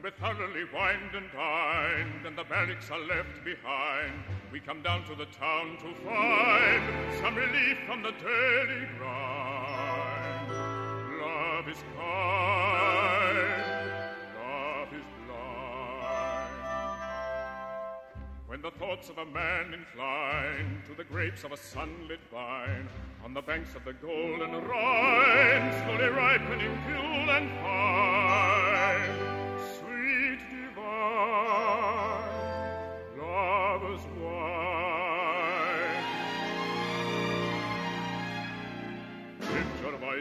thoroughly wined and dined, and the barracks are left behind, we come down to the town to find some relief from the daily grind. Love is kind, love is blind. When the thoughts of a man incline to the grapes of a sunlit vine, on the banks of the golden Rhine, slowly ripening pure and fine,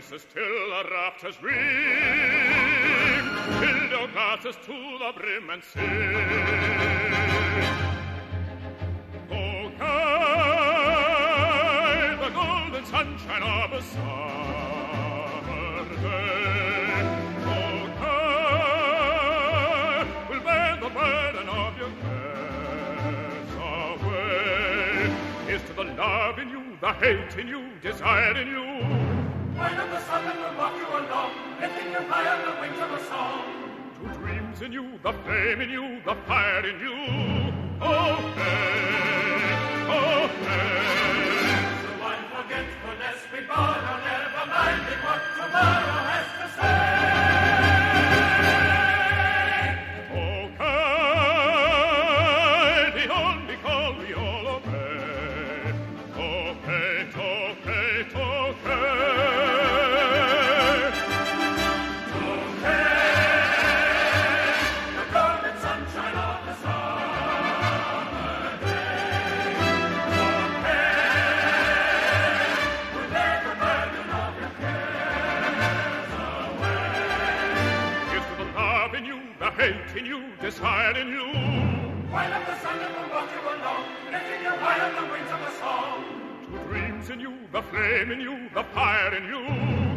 voices till the rafters ring, fill your glasses to the brim and sing. Oh, guide The golden sunshine of a summer day. Oh, care will bear the burden of your cares away. Is to the love in you, the hate in you, desire in you. Lifting you the wings of a song? Two dreams in you, the flame in you, the fire in you. Oh, hey, oh, hey forgetfulness be born, or never minding what tomorrow has to say. Oh, hate in you, desire in you. Why not the sun will walk you along, lifting you high on the wings of a song? Two dreams in you, the flame in you, the fire in you.